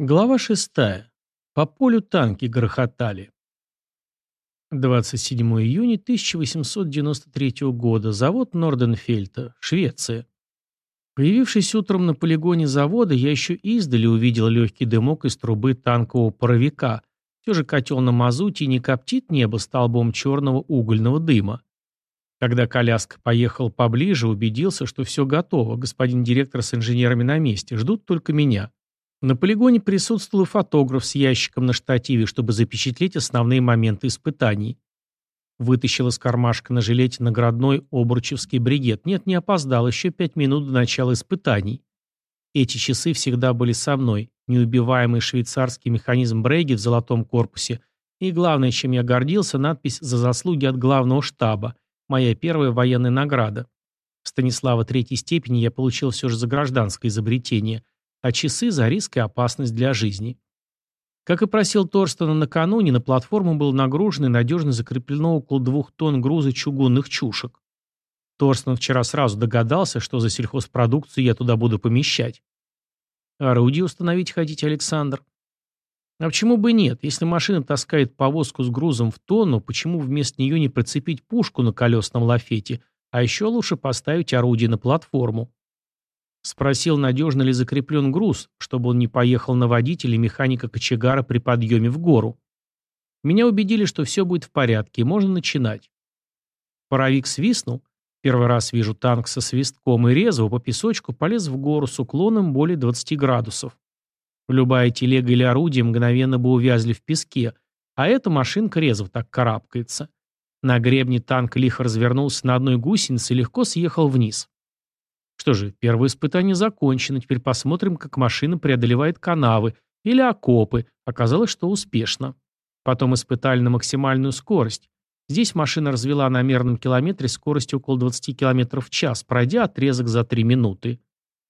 Глава шестая. По полю танки грохотали. 27 июня 1893 года. Завод Норденфельта, Швеция. Появившись утром на полигоне завода, я еще издали увидел легкий дымок из трубы танкового паровика. Все же котел на мазуте не коптит небо столбом черного угольного дыма. Когда коляска поехал поближе, убедился, что все готово. Господин директор с инженерами на месте. Ждут только меня. На полигоне присутствовал фотограф с ящиком на штативе, чтобы запечатлеть основные моменты испытаний. Вытащил из кармашка на жилете наградной обручевский бригет. Нет, не опоздал, еще пять минут до начала испытаний. Эти часы всегда были со мной. Неубиваемый швейцарский механизм Брейги в золотом корпусе. И главное, чем я гордился, надпись «За заслуги от главного штаба». Моя первая военная награда. Станислава третьей степени я получил все же за гражданское изобретение – а часы за риск и опасность для жизни. Как и просил Торстона накануне, на платформу был нагружен и надежно закреплено около двух тонн груза чугунных чушек. Торстон вчера сразу догадался, что за сельхозпродукцию я туда буду помещать. Орудие установить хотите, Александр? А почему бы нет? Если машина таскает повозку с грузом в тонну, почему вместо нее не прицепить пушку на колесном лафете, а еще лучше поставить орудие на платформу? Спросил, надежно ли закреплен груз, чтобы он не поехал на водителя механика кочегара при подъеме в гору. Меня убедили, что все будет в порядке, и можно начинать. Паровик свистнул. Первый раз вижу танк со свистком и резво по песочку полез в гору с уклоном более 20 градусов. Любая телега или орудие мгновенно бы увязли в песке, а эта машинка резво так карабкается. На гребне танк лихо развернулся на одной гусенице и легко съехал вниз. Что же, первое испытание закончено, теперь посмотрим, как машина преодолевает канавы или окопы. Оказалось, что успешно. Потом испытали на максимальную скорость. Здесь машина развела на мерном километре скоростью около 20 км в час, пройдя отрезок за 3 минуты.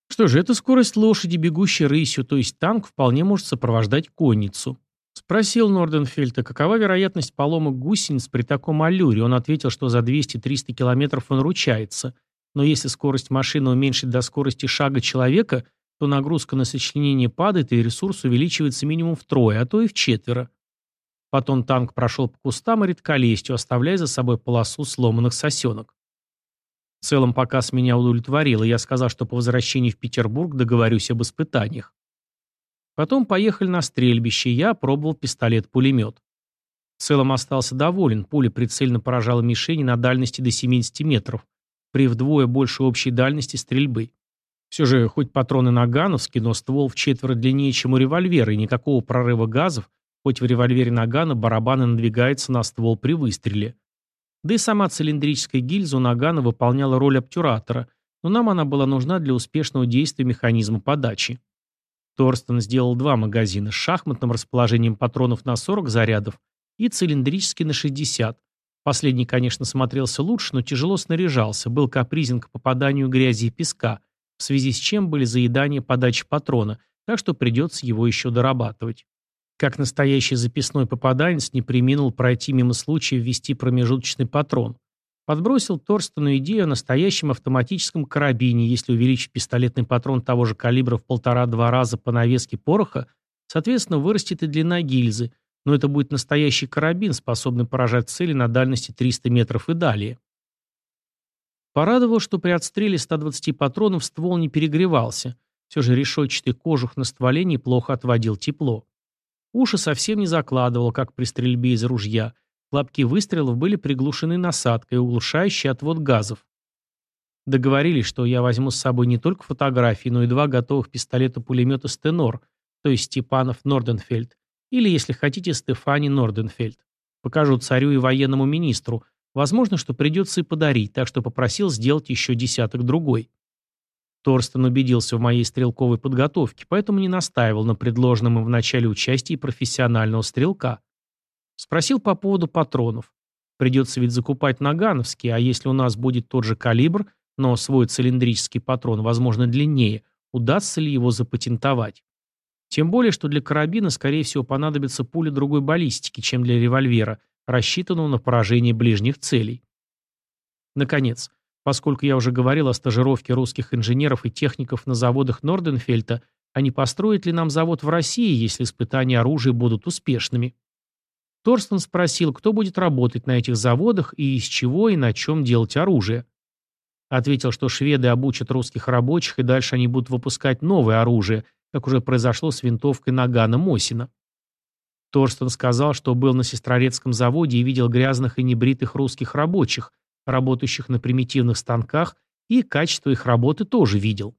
Что же, это скорость лошади, бегущей рысью, то есть танк вполне может сопровождать конницу. Спросил Норденфельта, какова вероятность поломок гусениц при таком аллюре. Он ответил, что за 200-300 километров он ручается. Но если скорость машины уменьшить до скорости шага человека, то нагрузка на сочленение падает и ресурс увеличивается минимум втрое, а то и в четверо. Потом танк прошел по кустам и редколестью, оставляя за собой полосу сломанных сосенок. В целом показ меня удовлетворил, и я сказал, что по возвращении в Петербург договорюсь об испытаниях. Потом поехали на стрельбище, я пробовал пистолет-пулемет. В целом остался доволен, пуля прицельно поражала мишени на дальности до 70 метров, при вдвое большей общей дальности стрельбы. Все же, хоть патроны нагановские, но ствол в четверо длиннее, чем у револьвера, и никакого прорыва газов, хоть в револьвере нагана барабаны надвигаются на ствол при выстреле. Да и сама цилиндрическая гильза у нагана выполняла роль обтюратора, но нам она была нужна для успешного действия механизма подачи. Торстен сделал два магазина с шахматным расположением патронов на 40 зарядов и цилиндрический на 60, Последний, конечно, смотрелся лучше, но тяжело снаряжался, был капризен к попаданию грязи и песка, в связи с чем были заедания подачи патрона, так что придется его еще дорабатывать. Как настоящий записной попаданец не приминул пройти мимо случая ввести промежуточный патрон. Подбросил Торстену идею о настоящем автоматическом карабине, если увеличить пистолетный патрон того же калибра в полтора-два раза по навеске пороха, соответственно, вырастет и длина гильзы – но это будет настоящий карабин, способный поражать цели на дальности 300 метров и далее. Порадовало, что при отстреле 120 патронов ствол не перегревался. Все же решетчатый кожух на стволе неплохо отводил тепло. Уши совсем не закладывало, как при стрельбе из ружья. Хлопки выстрелов были приглушены насадкой, углушающей отвод газов. Договорились, что я возьму с собой не только фотографии, но и два готовых пистолета-пулемета «Стенор», то есть Степанов Норденфельд, или, если хотите, Стефани Норденфельд. Покажу царю и военному министру. Возможно, что придется и подарить, так что попросил сделать еще десяток другой. Торстен убедился в моей стрелковой подготовке, поэтому не настаивал на предложенном им в начале участии профессионального стрелка. Спросил по поводу патронов. Придется ведь закупать нагановские, а если у нас будет тот же калибр, но свой цилиндрический патрон, возможно, длиннее, удастся ли его запатентовать? Тем более, что для карабина, скорее всего, понадобится пуля другой баллистики, чем для револьвера, рассчитанного на поражение ближних целей. Наконец, поскольку я уже говорил о стажировке русских инженеров и техников на заводах Норденфельта, а не построить ли нам завод в России, если испытания оружия будут успешными. Торстен спросил, кто будет работать на этих заводах и из чего и на чем делать оружие. Ответил, что шведы обучат русских рабочих, и дальше они будут выпускать новое оружие, как уже произошло с винтовкой Нагана Мосина. Торстен сказал, что был на Сестрорецком заводе и видел грязных и небритых русских рабочих, работающих на примитивных станках, и качество их работы тоже видел.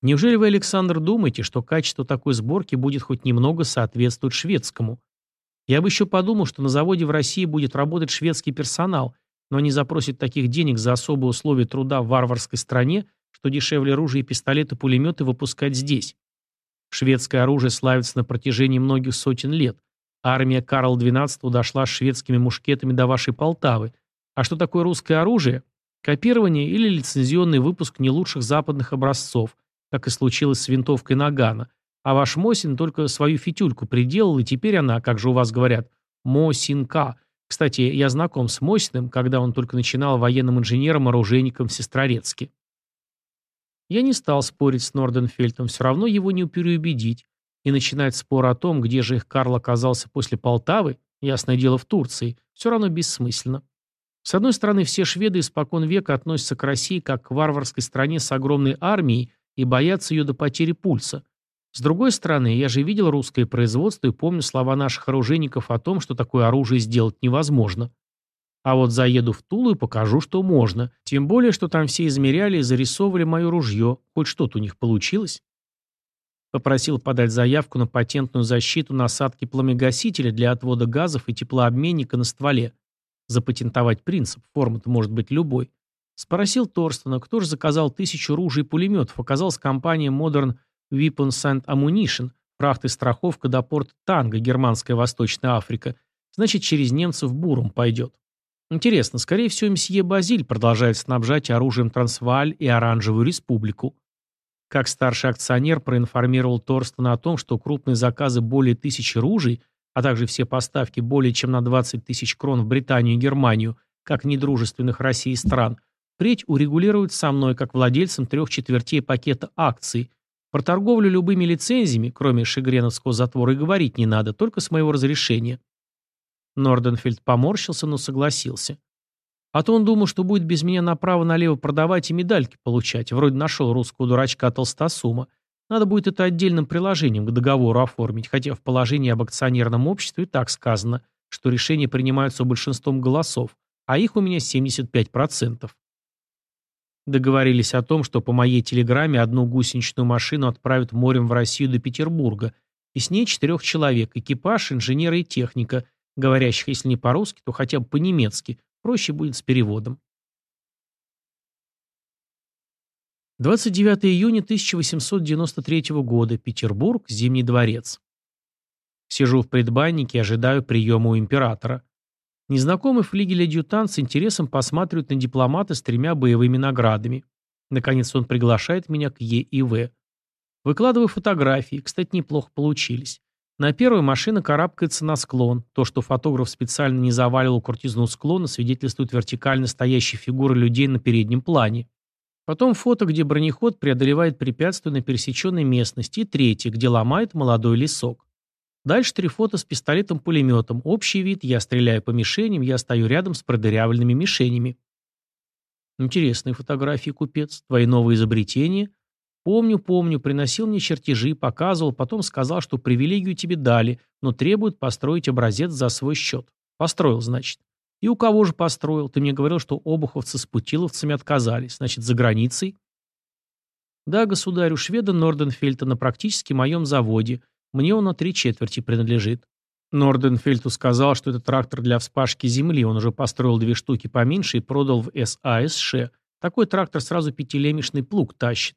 Неужели вы, Александр, думаете, что качество такой сборки будет хоть немного соответствовать шведскому? Я бы еще подумал, что на заводе в России будет работать шведский персонал, но они запросят таких денег за особые условия труда в варварской стране, что дешевле ружья и пистолеты-пулеметы выпускать здесь. Шведское оружие славится на протяжении многих сотен лет. Армия Карла XII дошла с шведскими мушкетами до вашей Полтавы. А что такое русское оружие? Копирование или лицензионный выпуск не лучших западных образцов, как и случилось с винтовкой Нагана, а ваш Мосин только свою фитюльку приделал, и теперь она, как же у вас говорят, Мосинка. Кстати, я знаком с Мосиным, когда он только начинал военным инженером-оружейником в Сестрорецке. Я не стал спорить с Норденфельдом, все равно его не переубедить. И начинать спор о том, где же их Карл оказался после Полтавы, ясное дело в Турции, все равно бессмысленно. С одной стороны, все шведы испокон века относятся к России как к варварской стране с огромной армией и боятся ее до потери пульса. С другой стороны, я же видел русское производство и помню слова наших оружейников о том, что такое оружие сделать невозможно. А вот заеду в Тулу и покажу, что можно. Тем более, что там все измеряли и зарисовывали мое ружье. Хоть что-то у них получилось. Попросил подать заявку на патентную защиту насадки пламегасителя для отвода газов и теплообменника на стволе. Запатентовать принцип, форма-то может быть любой. Спросил Торстена, кто же заказал тысячу ружей и пулеметов. Оказалась компания Modern Weapons and Ammunition, фрахт и страховка до порта Танго, Германская Восточная Африка. Значит, через немцев буром пойдет. Интересно, скорее всего, мсье Базиль продолжает снабжать оружием Трансвааль и Оранжевую Республику. Как старший акционер проинформировал Торстена о том, что крупные заказы более тысячи ружей, а также все поставки более чем на 20 тысяч крон в Британию и Германию, как недружественных России стран, Впредь урегулируют со мной, как владельцем трех четвертей пакета акций. Про торговлю любыми лицензиями, кроме шигреновского затвора, и говорить не надо, только с моего разрешения. Норденфельд поморщился, но согласился. А то он думал, что будет без меня направо-налево продавать и медальки получать. Вроде нашел русского дурачка Толстосума. Надо будет это отдельным приложением к договору оформить, хотя в положении об акционерном обществе так сказано, что решения принимаются большинством голосов, а их у меня 75%. Договорились о том, что по моей телеграмме одну гусеничную машину отправят морем в Россию до Петербурга, и с ней четырех человек, экипаж, инженеры и техника, говорящих, если не по-русски, то хотя бы по-немецки, проще будет с переводом. 29 июня 1893 года. Петербург. Зимний дворец. Сижу в предбаннике и ожидаю приема у императора. Незнакомый флигель-адъютант с интересом посматривает на дипломата с тремя боевыми наградами. Наконец он приглашает меня к Е и В. Выкладываю фотографии, кстати, неплохо получились. На первой машина карабкается на склон. То, что фотограф специально не заваливал крутизну склона, свидетельствует вертикально стоящие фигуры людей на переднем плане. Потом фото, где бронеход преодолевает препятствие на пересеченной местности, и третье, где ломает молодой лесок. Дальше три фото с пистолетом-пулеметом. Общий вид, я стреляю по мишеням, я стою рядом с продырявленными мишенями. Интересные фотографии, купец. Твои новые изобретения. Помню, помню, приносил мне чертежи, показывал, потом сказал, что привилегию тебе дали, но требует построить образец за свой счет. Построил, значит. И у кого же построил? Ты мне говорил, что обуховцы с путиловцами отказались. Значит, за границей? Да, государю, шведа Норденфельта на практически моем заводе. Мне он на три четверти принадлежит. Норденфельту сказал, что это трактор для вспашки земли, он уже построил две штуки поменьше и продал в САСШ. Такой трактор сразу пятилемешный плуг тащит.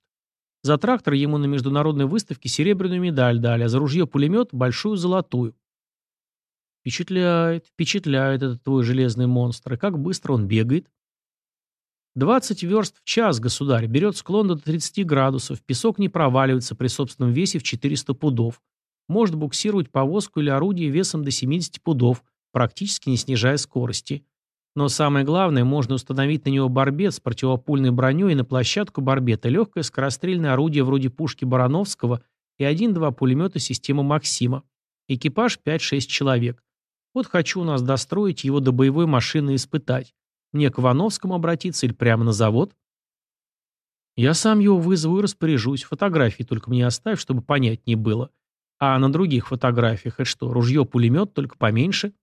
За трактор ему на международной выставке серебряную медаль дали, а за ружье-пулемет – большую золотую. Впечатляет, впечатляет этот твой железный монстр. И как быстро он бегает? 20 верст в час, государь, берет склон до 30 градусов, песок не проваливается при собственном весе в 400 пудов. Может буксировать повозку или орудие весом до 70 пудов, практически не снижая скорости. Но самое главное, можно установить на него барбет с противопульной броней и на площадку барбета легкое скорострельное орудие вроде пушки Барановского и один-два пулемета системы «Максима». Экипаж 5-6 человек. Вот хочу у нас достроить его до боевой машины и испытать. Мне к Ивановскому обратиться или прямо на завод? Я сам его вызову и распоряжусь. Фотографии только мне оставь, чтобы понять не было. А на других фотографиях это что, ружье-пулемет, только поменьше?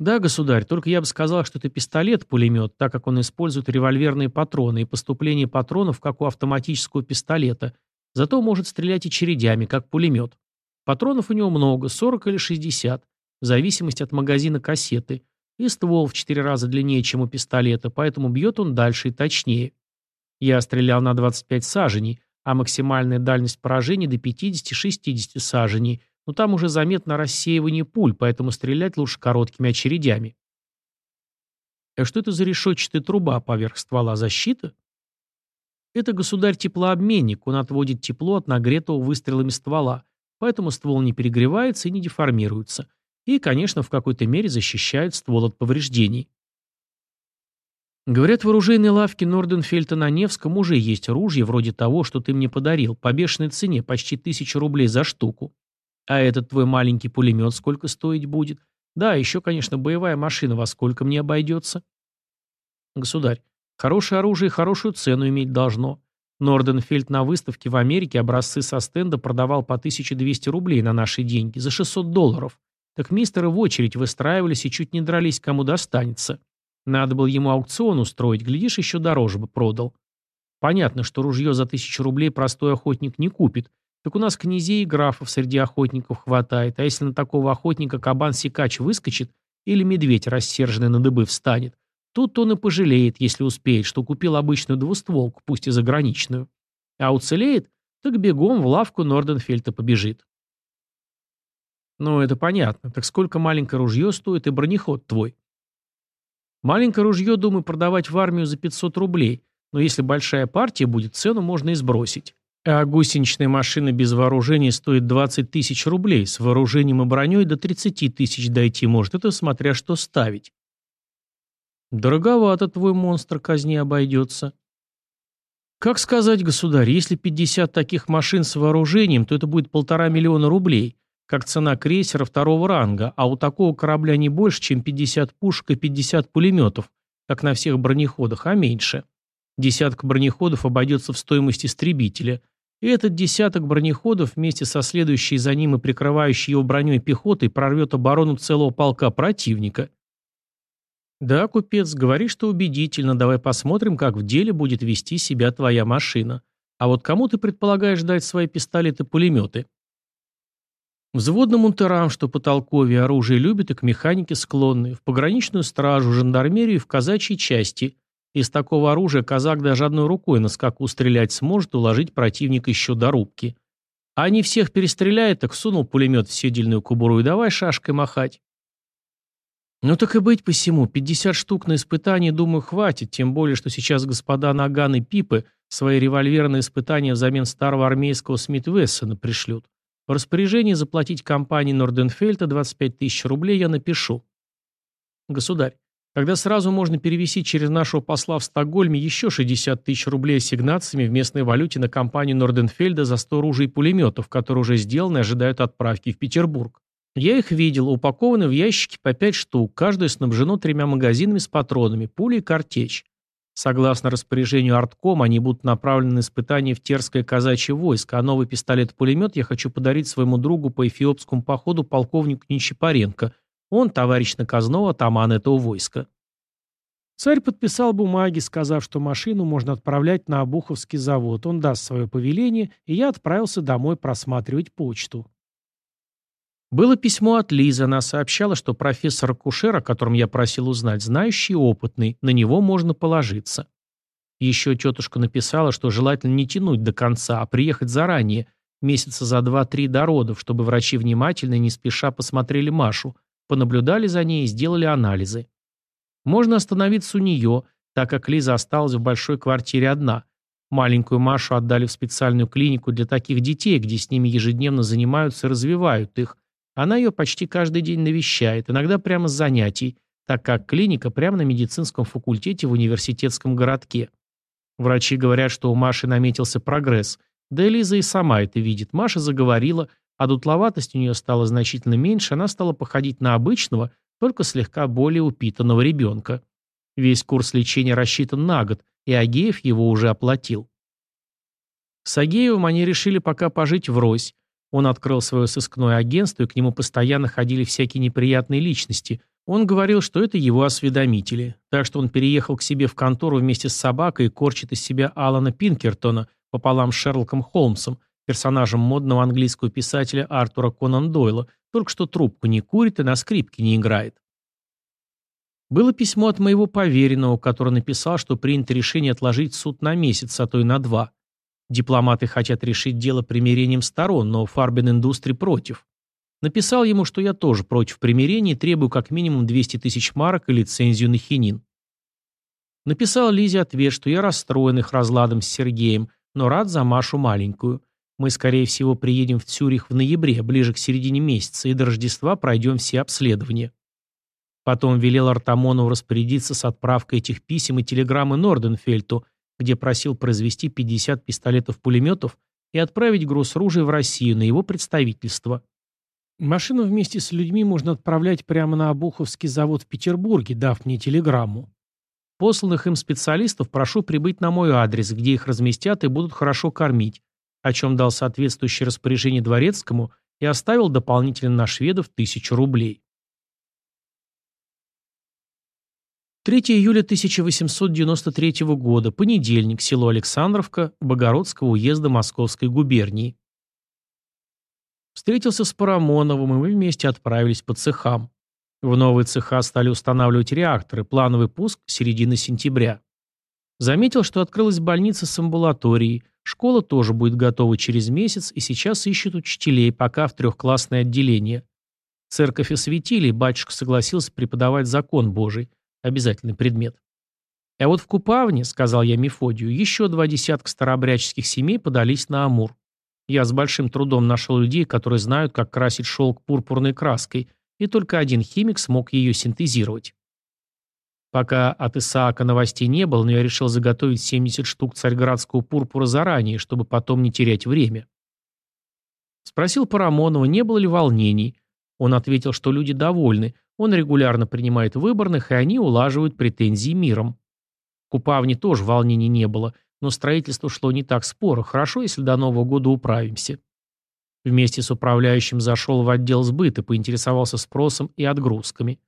Да, государь, только я бы сказал, что это пистолет-пулемет, так как он использует револьверные патроны и поступление патронов, как у автоматического пистолета, зато может стрелять и чередями, как пулемет. Патронов у него много, 40 или 60, в зависимости от магазина кассеты, и ствол в 4 раза длиннее, чем у пистолета, поэтому бьет он дальше и точнее. Я стрелял на 25 саженей, а максимальная дальность поражения до 50-60 саженей, но там уже заметно рассеивание пуль, поэтому стрелять лучше короткими очередями. А что это за решетчатая труба поверх ствола защита? Это государь-теплообменник, он отводит тепло от нагретого выстрелами ствола, поэтому ствол не перегревается и не деформируется. И, конечно, в какой-то мере защищает ствол от повреждений. Говорят, в оружейной лавке Норденфельта на Невском уже есть ружье вроде того, что ты мне подарил, по бешеной цене, почти тысячу рублей за штуку. А этот твой маленький пулемет сколько стоить будет? Да, еще, конечно, боевая машина во сколько мне обойдется? Государь, хорошее оружие хорошую цену иметь должно. Норденфельд на выставке в Америке образцы со стенда продавал по 1200 рублей на наши деньги, за 600 долларов. Так мистеры в очередь выстраивались и чуть не дрались, кому достанется. Надо было ему аукцион устроить, глядишь, еще дороже бы продал. Понятно, что ружье за тысячу рублей простой охотник не купит, так у нас князей и графов среди охотников хватает, а если на такого охотника кабан-сикач выскочит или медведь рассерженный на дыбы встанет, тут он и пожалеет, если успеет, что купил обычную двустволку, пусть и заграничную. А уцелеет, так бегом в лавку Норденфельта побежит. Ну, это понятно. Так сколько маленькое ружье стоит и бронеход твой? Маленькое ружье, думаю, продавать в армию за 500 рублей, но если большая партия будет, цену можно и сбросить. А гусеничная машина без вооружения стоит 20 тысяч рублей, с вооружением и броней до 30 тысяч дойти может, это смотря что ставить. Дороговато твой монстр казни обойдется. Как сказать, государь, если 50 таких машин с вооружением, то это будет полтора миллиона рублей, как цена крейсера второго ранга, а у такого корабля не больше, чем 50 пушек и 50 пулеметов, как на всех бронеходах, а меньше. Десятка бронеходов обойдется в стоимость истребителя, и этот десяток бронеходов вместе со следующей за ним и прикрывающей его броней пехотой прорвет оборону целого полка противника. Да, купец, говори, что убедительно, давай посмотрим, как в деле будет вести себя твоя машина. А вот кому ты предполагаешь дать свои пистолеты-пулеметы? Взводным унтерам, что по толкове оружие любят и к механике склонны, в пограничную стражу, жандармерию и в казачьей части – из такого оружия казак даже одной рукой на скаку стрелять сможет, уложить противника еще до рубки. А не всех перестреляет, так сунул пулемет в седельную кубуру и давай шашкой махать. Ну так и быть посему, 50 штук на испытание, думаю, хватит, тем более, что сейчас господа Наган и Пипы свои револьверные испытания взамен старого армейского Смит-Вессона пришлют. В распоряжении заплатить компании Норденфельта 25 тысяч рублей я напишу. Государь, когда сразу можно перевести через нашего посла в Стокгольме еще 60 тысяч рублей ассигнациями в местной валюте на компанию Норденфельда за 100 ружей и пулеметов, которые уже сделаны и ожидают отправки в Петербург. Я их видел, упакованы в ящики по 5 штук, каждое снабжено тремя магазинами с патронами, пулей и картечь. Согласно распоряжению Артком, они будут направлены на испытание в Терское казачье войско, а новый пистолет-пулемет я хочу подарить своему другу по эфиопскому походу полковнику Нечипаренко, он товарищ наказного атаман этого войска. Царь подписал бумаги, сказав, что машину можно отправлять на Обуховский завод. Он даст свое повеление, и я отправился домой просматривать почту. Было письмо от Лизы. Она сообщала, что профессор Кушер, о котором я просил узнать, знающий и опытный, на него можно положиться. Еще тетушка написала, что желательно не тянуть до конца, а приехать заранее, месяца за два-три до родов, чтобы врачи внимательно и не спеша посмотрели Машу, понаблюдали за ней и сделали анализы. Можно остановиться у нее, так как Лиза осталась в большой квартире одна. Маленькую Машу отдали в специальную клинику для таких детей, где с ними ежедневно занимаются и развивают их. Она ее почти каждый день навещает, иногда прямо с занятий, так как клиника прямо на медицинском факультете в университетском городке. Врачи говорят, что у Маши наметился прогресс, да и Лиза и сама это видит. Маша заговорила, а дутловатость у нее стала значительно меньше, она стала походить на обычного, только слегка более упитанного ребенка. Весь курс лечения рассчитан на год, и Агеев его уже оплатил. С Агеевым они решили пока пожить врозь. Он открыл свое сыскное агентство, и к нему постоянно ходили всякие неприятные личности. Он говорил, что это его осведомители. Так что он переехал к себе в контору вместе с собакой и корчит из себя Алана Пинкертона пополам с Шерлоком Холмсом, персонажем модного английского писателя Артура Конан Дойла, только что трубку не курит и на скрипке не играет. Было письмо от моего поверенного, который написал, что принято решение отложить суд на месяц, а то и на два. Дипломаты хотят решить дело примирением сторон, но Фарбин Индустри против. Написал ему, что я тоже против примирения и требую как минимум 200 тысяч марок и лицензию на хинин. Написал Лизе ответ, что я расстроен их разладом с Сергеем, но рад за Машу маленькую. Мы, скорее всего, приедем в Цюрих в ноябре, ближе к середине месяца, и до Рождества пройдем все обследования. Потом велел Артамонову распорядиться с отправкой этих писем и телеграммы Норденфельту, где просил произвести 50 пистолетов-пулеметов и отправить груз ружей в Россию на его представительство. Машину вместе с людьми можно отправлять прямо на Обуховский завод в Петербурге, дав мне телеграмму. Посланных им специалистов прошу прибыть на мой адрес, где их разместят и будут хорошо кормить, о чем дал соответствующее распоряжение дворецкому и оставил дополнительно на шведов тысячу рублей. 3 июля 1893 года, понедельник, село Александровка, Богородского уезда Московской губернии. Встретился с Парамоновым, и мы вместе отправились по цехам. В новые цеха стали устанавливать реакторы, плановый пуск середины сентября. Заметил, что открылась больница с амбулаторией, Школа тоже будет готова через месяц, и сейчас ищут учителей, пока в трехклассное отделение. Церковь осветили, батюшка согласился преподавать закон Божий, обязательный предмет. А вот в Купавне, сказал я Мефодию, еще два десятка старообрядческих семей подались на Амур. Я с большим трудом нашел людей, которые знают, как красить шелк пурпурной краской, и только один химик смог ее синтезировать. Пока от Исаака новостей не было, но я решил заготовить 70 штук царьградского пурпура заранее, чтобы потом не терять время. Спросил Парамонова, не было ли волнений. Он ответил, что люди довольны, он регулярно принимает выборных, и они улаживают претензии миром. В Купавне тоже волнений не было, но строительство шло не так споро, хорошо, если до Нового года управимся. Вместе с управляющим зашел в отдел сбыта, поинтересовался спросом и отгрузками.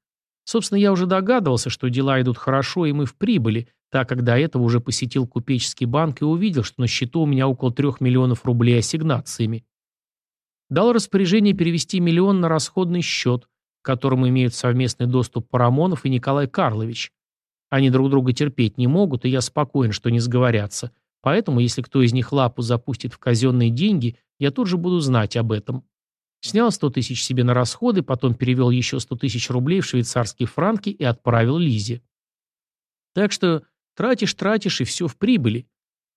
Собственно, я уже догадывался, что дела идут хорошо, и мы в прибыли, так как до этого уже посетил купеческий банк и увидел, что на счету у меня около трех миллионов рублей ассигнациями. Дал распоряжение перевести миллион на расходный счет, к которому имеют совместный доступ Парамонов и Николай Карлович. Они друг друга терпеть не могут, и я спокоен, что не сговорятся. Поэтому, если кто из них лапу запустит в казенные деньги, я тут же буду знать об этом. Снял 100 тысяч себе на расходы, потом перевел еще 100 тысяч рублей в швейцарские франки и отправил Лизе. Так что тратишь, тратишь, и все в прибыли.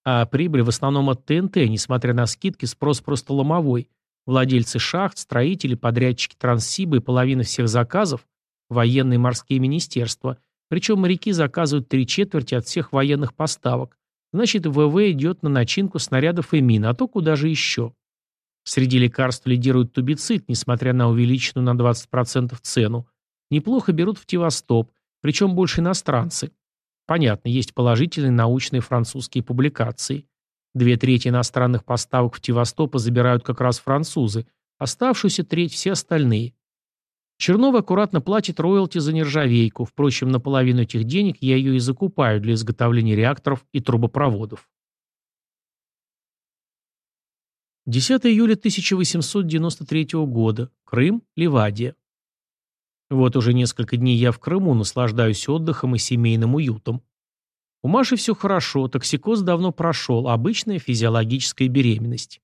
А прибыль в основном от ТНТ, несмотря на скидки, спрос просто ломовой. Владельцы шахт, строители, подрядчики Транссиба и половина всех заказов – военные морские министерства. Причем моряки заказывают три четверти от всех военных поставок. Значит, ВВ идет на начинку снарядов и мин, а то куда же еще. Среди лекарств лидирует тубицид, несмотря на увеличенную на 20% цену. Неплохо берут в Тивостоп, причем больше иностранцы. Понятно, есть положительные научные французские публикации. Две трети иностранных поставок в Тивостопа забирают как раз французы, оставшуюся треть все остальные. Чернов аккуратно платит роялти за нержавейку, впрочем, наполовину этих денег я ее и закупаю для изготовления реакторов и трубопроводов. 10 июля 1893 года. Крым, Ливадия. Вот уже несколько дней я в Крыму наслаждаюсь отдыхом и семейным уютом. У Маши все хорошо, токсикоз давно прошел, обычная физиологическая беременность.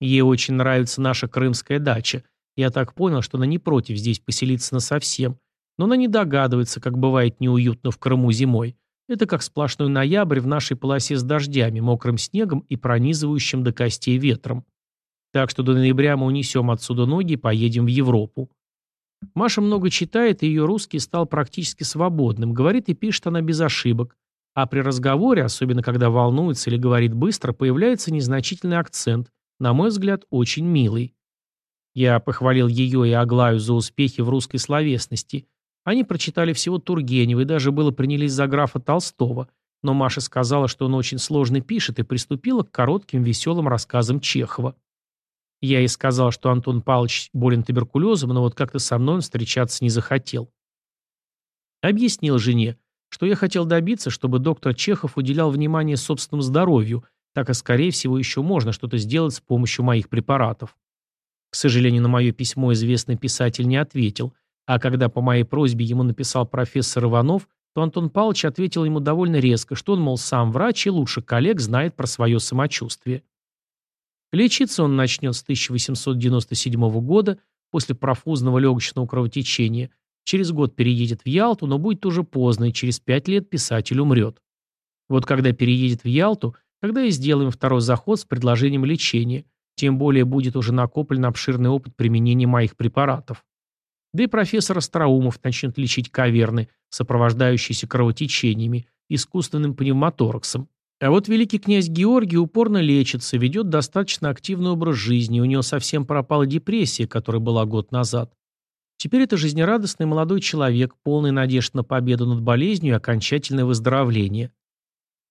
Ей очень нравится наша крымская дача. Я так понял, что она не против здесь поселиться насовсем. Но она не догадывается, как бывает неуютно в Крыму зимой. Это как сплошной ноябрь в нашей полосе с дождями, мокрым снегом и пронизывающим до костей ветром. Так что до ноября мы унесем отсюда ноги и поедем в Европу. Маша много читает, и ее русский стал практически свободным. Говорит и пишет она без ошибок. А при разговоре, особенно когда волнуется или говорит быстро, появляется незначительный акцент, на мой взгляд, очень милый. Я похвалил ее и Аглаю за успехи в русской словесности. Они прочитали всего Тургенева и даже было принялись за графа Толстого, но Маша сказала, что он очень сложно пишет и приступила к коротким веселым рассказам Чехова. Я ей сказал, что Антон Павлович болен туберкулезом, но вот как-то со мной он встречаться не захотел. Объяснил жене, что я хотел добиться, чтобы доктор Чехов уделял внимание собственному здоровью, так как, скорее всего, еще можно что-то сделать с помощью моих препаратов. К сожалению, на мое письмо известный писатель не ответил, а когда по моей просьбе ему написал профессор Иванов, то Антон Павлович ответил ему довольно резко, что он, мол, сам врач и лучше коллег знает про свое самочувствие. Лечиться он начнет с 1897 года после профузного легочного кровотечения, через год переедет в Ялту, но будет уже поздно, и через пять лет писатель умрет. Вот когда переедет в Ялту, тогда и сделаем второй заход с предложением лечения, тем более будет уже накоплен обширный опыт применения моих препаратов. Да и профессор Остроумов начнет лечить каверны, сопровождающиеся кровотечениями, искусственным пневмотораксом. А вот великий князь Георгий упорно лечится, ведет достаточно активный образ жизни, у него совсем пропала депрессия, которая была год назад. Теперь это жизнерадостный молодой человек, полный надежд на победу над болезнью и окончательное выздоровление.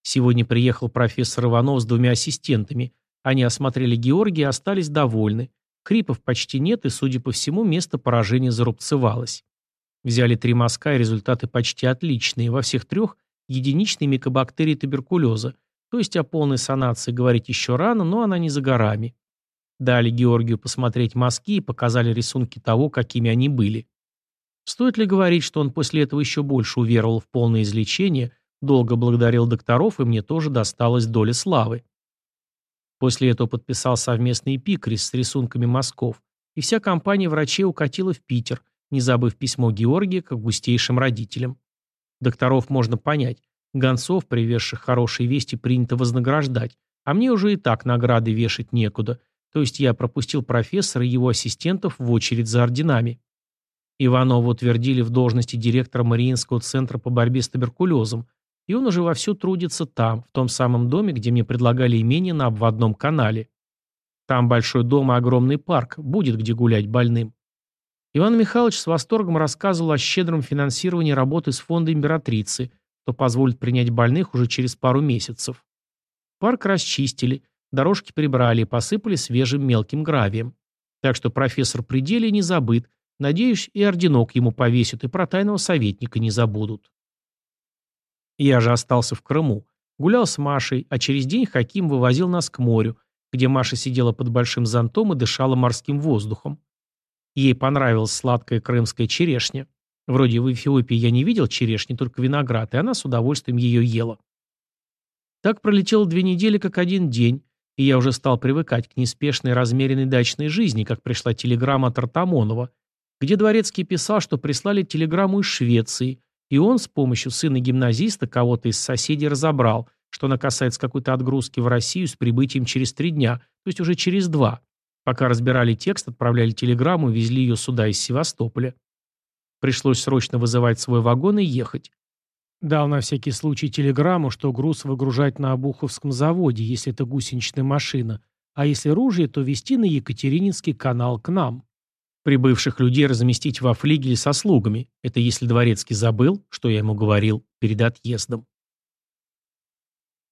Сегодня приехал профессор Иванов с двумя ассистентами. Они осмотрели Георгия и остались довольны. Хрипов почти нет, и, судя по всему, место поражения зарубцевалось. Взяли три мазка, и результаты почти отличные. Во всех трех единичные микобактерии туберкулеза, то есть о полной санации говорить еще рано, но она не за горами. Дали Георгию посмотреть мазки и показали рисунки того, какими они были. Стоит ли говорить, что он после этого еще больше уверовал в полное излечение, долго благодарил докторов, и мне тоже досталась доля славы. После этого подписал совместный эпикриз с рисунками мазков, и вся компания врачей укатила в Питер, не забыв письмо Георгия к густейшим родителям. Докторов можно понять. Гонцов, привезших хорошие вести, принято вознаграждать, а мне уже и так награды вешать некуда, то есть я пропустил профессора и его ассистентов в очередь за орденами. Иванова утвердили в должности директора Мариинского центра по борьбе с туберкулезом, и он уже вовсю трудится там, в том самом доме, где мне предлагали имение на обводном канале. Там большой дом и огромный парк, будет где гулять больным. Иван Михайлович с восторгом рассказывал о щедром финансировании работы с фонда императрицы, что позволит принять больных уже через пару месяцев. Парк расчистили, дорожки прибрали и посыпали свежим мелким гравием. Так что профессор пределе не забыт, надеюсь, и орденок ему повесят, и про тайного советника не забудут. Я же остался в Крыму, гулял с Машей, а через день Хаким вывозил нас к морю, где Маша сидела под большим зонтом и дышала морским воздухом. Ей понравилась сладкая крымская черешня. Вроде в Эфиопии я не видел черешни, только виноград, и она с удовольствием ее ела. Так пролетело две недели как один день, и я уже стал привыкать к неспешной размеренной дачной жизни, как пришла телеграмма от Артамонова, где Дворецкий писал, что прислали телеграмму из Швеции, и он с помощью сына гимназиста кого-то из соседей разобрал, что она касается какой-то отгрузки в Россию с прибытием через три дня, то есть уже через два, Пока разбирали текст, отправляли телеграмму и везли ее сюда из Севастополя. Пришлось срочно вызывать свой вагон и ехать. Дал на всякий случай телеграмму, что груз выгружать на Обуховском заводе, если это гусеничная машина, а если ружье, то везти на Екатерининский канал к нам. Прибывших людей разместить во флигеле со слугами. Это если Дворецкий забыл, что я ему говорил перед отъездом.